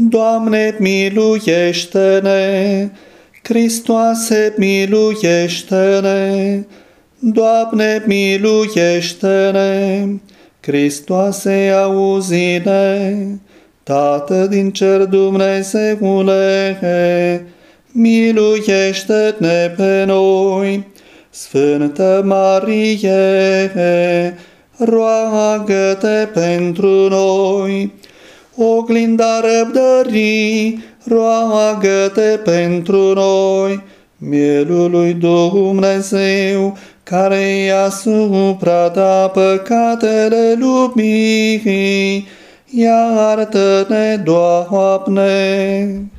Doamne, miluiește-ne! Hristoase, miluiește-ne! Doamne, miluiește-ne! Hristoase, auzi-ne! Tată din cer Dumnezeule, miluiește-ne pe noi! Sfântă Marie, roagă-te pentru noi! Oglinda răbdării, roagă-te pentru noi, mielul lui Dumnezeu, care ia asupra ta păcatele lumii, iartă-ne, Doamne!